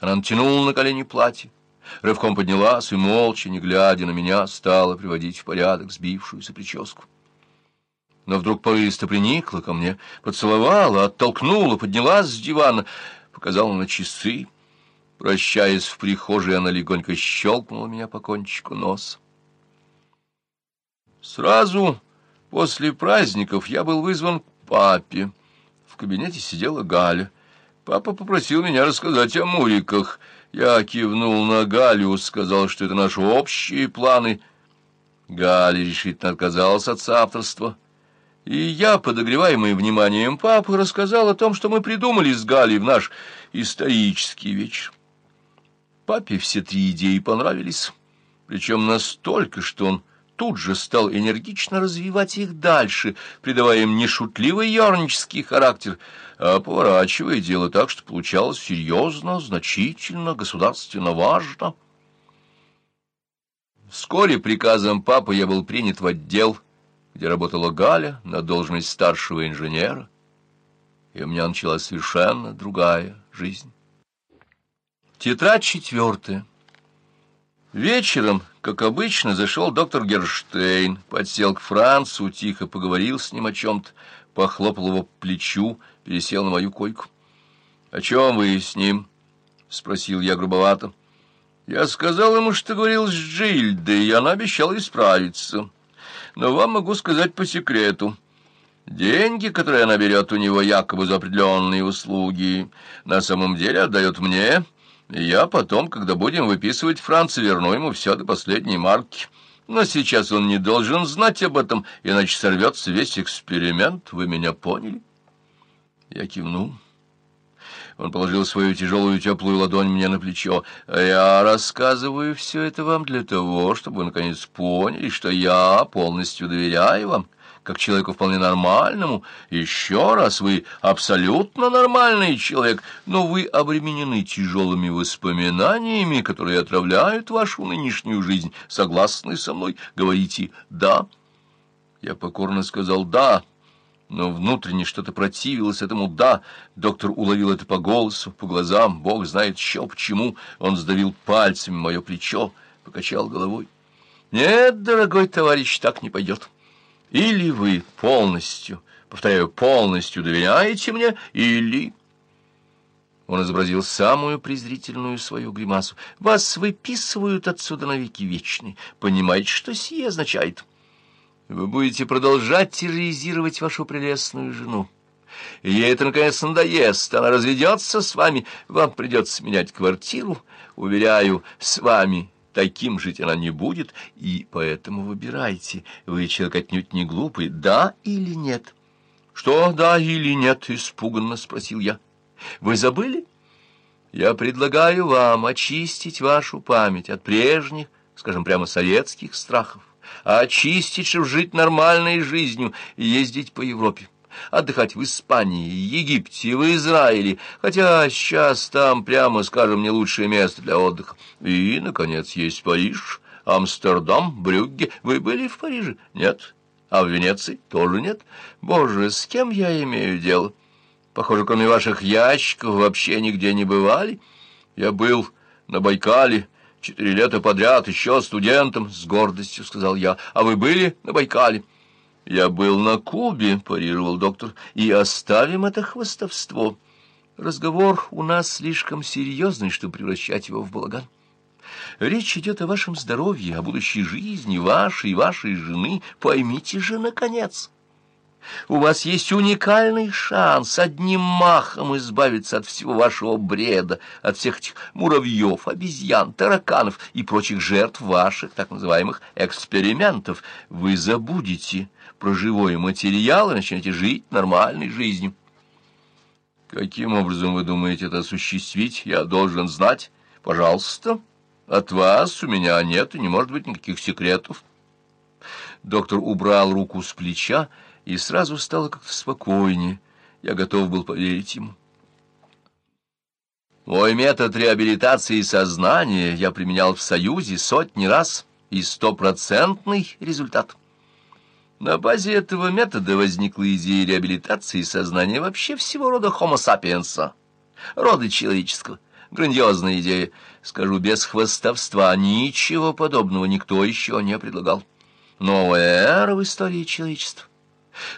Она натянула на колени платье, рывком поднялась и, молча, не глядя на меня, стала приводить в порядок сбившуюся прическу. Но вдруг порывисто приникла ко мне, поцеловала, оттолкнула, поднялась с дивана, показала на часы. Прощаясь в прихожей, она легонько щелкнула меня по кончику носа. Сразу после праздников я был вызван к папе. В кабинете сидела Галя. Папа попросил меня рассказать о Муриках. Я кивнул на Галю, сказал, что это наши общие планы. Галя решительно отказалась от соавторства. И я, подогреваемый вниманием папы, рассказал о том, что мы придумали с Галей в наш исторический вечер. Папе все три идеи понравились, причем настолько, что он тут же стал энергично развивать их дальше, придавая им не шутливый ернический характер, а поворачивая дело так, что получалось серьезно, значительно, государственно важно. Вскоре приказом папы я был принят в отдел, где работала Галя на должность старшего инженера, и у меня началась совершенно другая жизнь. Тетрадь четвертая. Вечером, как обычно, зашел доктор Герштейн, подсел к Францу, тихо поговорил с ним о чем-то, похлопал его по плечу, пересел на мою койку. — О чем вы с ним? — спросил я грубовато. Я сказал ему, что говорил с Джильдой, и она обещала исправиться. Но вам могу сказать по секрету. Деньги, которые она берет у него якобы за определенные услуги, на самом деле отдает мне я потом, когда будем выписывать Франца, верну ему все до последней марки. Но сейчас он не должен знать об этом, иначе сорвется весь эксперимент. Вы меня поняли?» Я кивнул. Он положил свою тяжелую теплую ладонь мне на плечо. «Я рассказываю все это вам для того, чтобы вы наконец поняли, что я полностью доверяю вам» как человеку вполне нормальному. Еще раз, вы абсолютно нормальный человек, но вы обременены тяжелыми воспоминаниями, которые отравляют вашу нынешнюю жизнь. Согласны со мной? Говорите «да». Я покорно сказал «да». Но внутренне что-то противилось этому «да». Доктор уловил это по голосу, по глазам, бог знает еще почему. Он сдавил пальцами мое плечо, покачал головой. «Нет, дорогой товарищ, так не пойдет». Или вы полностью, повторяю, полностью доверяете мне, или... Он изобразил самую презрительную свою гримасу. Вас выписывают отсюда навеки вечные. Понимаете, что сие означает? Вы будете продолжать терроризировать вашу прелестную жену. ей это, наконец, надоест. Она разведется с вами. Вам придется менять квартиру. Уверяю, с вами Таким жить она не будет, и поэтому выбирайте. Вы человек отнюдь не глупый, да или нет? — Что да или нет? — испуганно спросил я. — Вы забыли? Я предлагаю вам очистить вашу память от прежних, скажем прямо, советских страхов, очистить, чтобы жить нормальной жизнью и ездить по Европе отдыхать в Испании, Египте, в Израиле, хотя сейчас там, прямо скажем, не лучшее место для отдыха. И, наконец, есть Париж, Амстердам, Брюгге. Вы были в Париже? Нет. А в Венеции? Тоже нет. Боже, с кем я имею дело? Похоже, кроме ваших ящиков, вообще нигде не бывали. Я был на Байкале, четыре лета подряд, еще студентом, с гордостью сказал я. А вы были на Байкале? «Я был на Кубе», — парировал доктор, — «и оставим это хвостовство. Разговор у нас слишком серьезный, чтобы превращать его в балаган. Речь идет о вашем здоровье, о будущей жизни вашей и вашей жены. Поймите же, наконец». У вас есть уникальный шанс одним махом избавиться от всего вашего бреда, от всех этих муравьев, обезьян, тараканов и прочих жертв ваших так называемых экспериментов. Вы забудете про живой материал и начнете жить нормальной жизнью. Каким образом вы думаете это осуществить? Я должен знать. Пожалуйста. От вас у меня нет и не может быть никаких секретов. Доктор убрал руку с плеча, и сразу стало как-то спокойнее. Я готов был поверить ему. Мой метод реабилитации сознания я применял в Союзе сотни раз, и стопроцентный результат. На базе этого метода возникла идея реабилитации сознания вообще всего рода homo sapiens, рода человеческого. грандиозная идея. Скажу без хвастовства, ничего подобного никто еще не предлагал. Новая эра в истории человечества.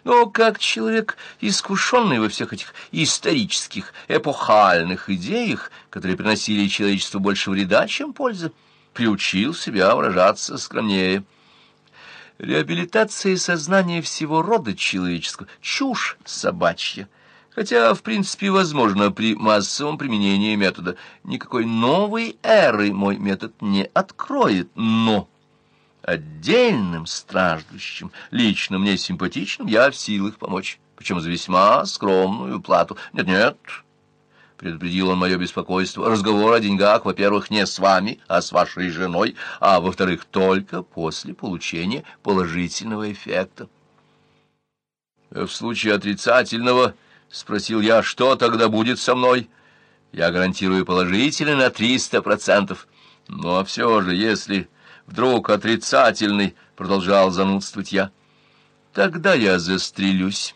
Но как человек, искушенный во всех этих исторических, эпохальных идеях, которые приносили человечеству больше вреда, чем пользы, приучил себя выражаться скромнее. Реабилитация сознания всего рода человеческого — чушь собачья. Хотя, в принципе, возможно, при массовом применении метода никакой новой эры мой метод не откроет, но отдельным страждущим, лично мне симпатичным, я в силах помочь, причем за весьма скромную плату. Нет-нет, предупредил он мое беспокойство, разговор о деньгах, во-первых, не с вами, а с вашей женой, а во-вторых, только после получения положительного эффекта. В случае отрицательного, спросил я, что тогда будет со мной? Я гарантирую положительный на триста процентов. Но все же, если вдруг отрицательный, продолжал занудствовать я, тогда я застрелюсь.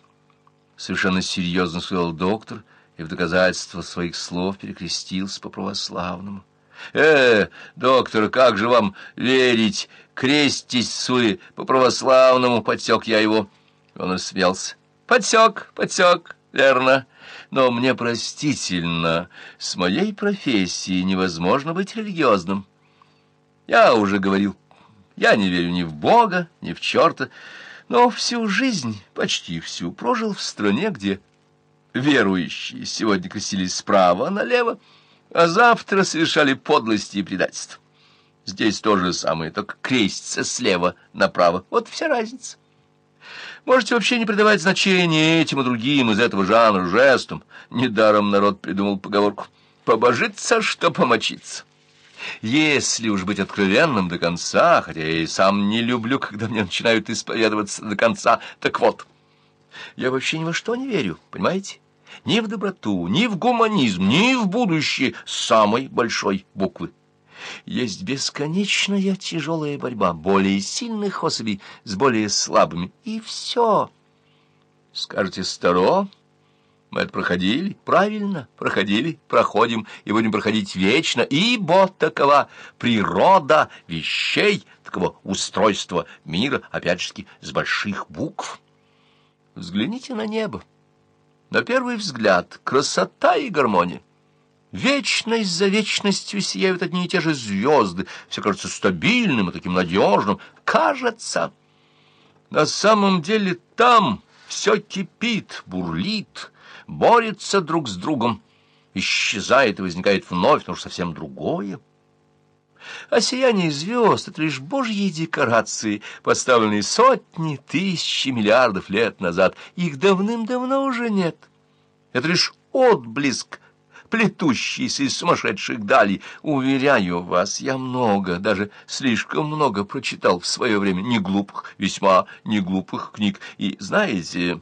Совершенно серьезно сказал доктор и в доказательство своих слов перекрестился по православному. «Э, доктор, как же вам верить? Крестись вы по православному!» — подсек я его. Он осмелся. «Подсек, подсек, верно. Но мне простительно, с моей профессией невозможно быть религиозным». Я уже говорил, я не верю ни в Бога, ни в черта, но всю жизнь, почти всю, прожил в стране, где верующие сегодня крестились справа налево, а завтра совершали подлости и предательство. Здесь то же самое, только крестится слева направо. Вот вся разница. Можете вообще не придавать значения этим и другим из этого жанра жестам. Недаром народ придумал поговорку «побожиться, что помочиться». Если уж быть откровенным до конца, хотя я и сам не люблю, когда мне начинают исповедоваться до конца, так вот, я вообще ни во что не верю, понимаете? Ни в доброту, ни в гуманизм, ни в будущее самой большой буквы. Есть бесконечная тяжелая борьба более сильных особей с более слабыми, и все. Скажете, старо? Мы это проходили, правильно, проходили, проходим и будем проходить вечно, ибо такова природа вещей, таково устройство мира, опять же с больших букв. Взгляните на небо. На первый взгляд красота и гармония. Вечность за вечностью сияют одни и те же звезды, все кажется стабильным и таким надежным. Кажется. На самом деле там все кипит, бурлит, борется друг с другом, исчезает и возникает вновь, но уж совсем другое. А сияние звезд — это лишь божьи декорации, поставленные сотни, тысячи, миллиардов лет назад. Их давным-давно уже нет. Это лишь отблеск, плетущийся из сумасшедших далей. Уверяю вас, я много, даже слишком много прочитал в свое время неглупых, весьма неглупых книг. И, знаете,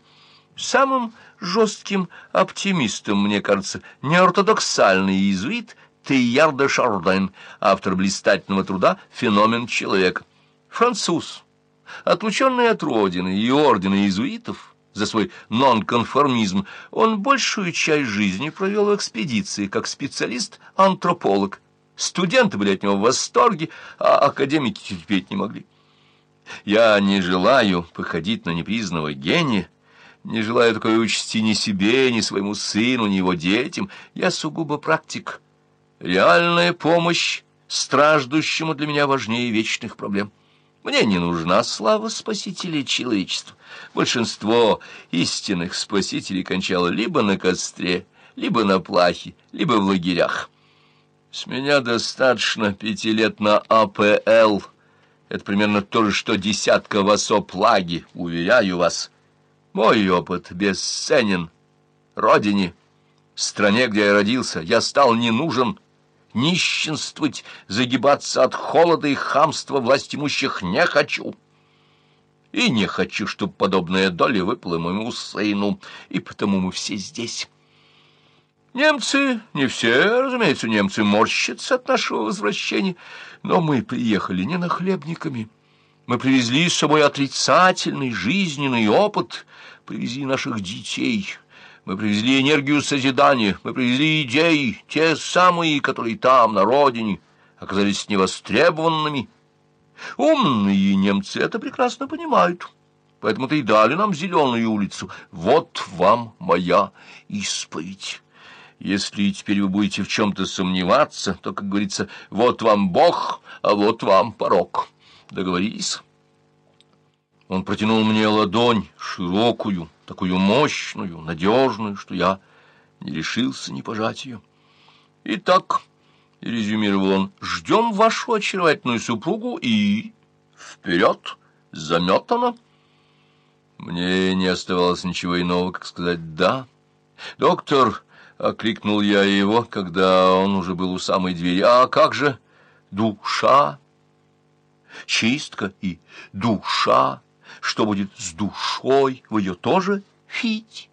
самым жестким оптимистом, мне кажется, неортодоксальный иезуит Тейяр де Шарден, автор блистательного труда «Феномен человека». Француз, отлученный от родины и ордена иезуитов за свой нонконформизм, он большую часть жизни провел в экспедиции как специалист-антрополог. Студенты были от него в восторге, а академики терпеть не могли. Я не желаю походить на непризнанного гения, не желаю такой участи ни себе, ни своему сыну, ни его детям. Я сугубо практик. Реальная помощь страждущему для меня важнее вечных проблем. Мне не нужна слава спасителей человечества. Большинство истинных спасителей кончало либо на костре, либо на плахе, либо в лагерях. С меня достаточно пяти лет на АПЛ. Это примерно то же, что десятка в осоплаге, уверяю вас. Мой опыт бесценен. Родине, стране, где я родился, я стал не нужен. Нищенствовать, загибаться от холода и хамства власть имущих не хочу. И не хочу, чтобы подобная доля выпала моему сыну, и потому мы все здесь. Немцы, не все, разумеется, немцы морщатся от нашего возвращения, но мы приехали не нахлебниками. Мы привезли с собой отрицательный жизненный опыт, привезли наших детей, Мы привезли энергию созидания, мы привезли идеи, те самые, которые там, на родине, оказались невостребованными. Умные немцы это прекрасно понимают, поэтому-то и дали нам зеленую улицу. Вот вам моя исповедь». Если теперь вы будете в чем-то сомневаться, то, как говорится, вот вам Бог, а вот вам порог. Договорились? Он протянул мне ладонь, широкую, такую мощную, надежную, что я не решился не пожать ее. Итак, резюмировал он, ждем вашу очаровательную супругу и... вперед, заметано. Мне не оставалось ничего иного, как сказать «да». Доктор... — окликнул я его, когда он уже был у самой двери. «А как же душа? Чистка и душа. Что будет с душой? Вы ее тоже фить?»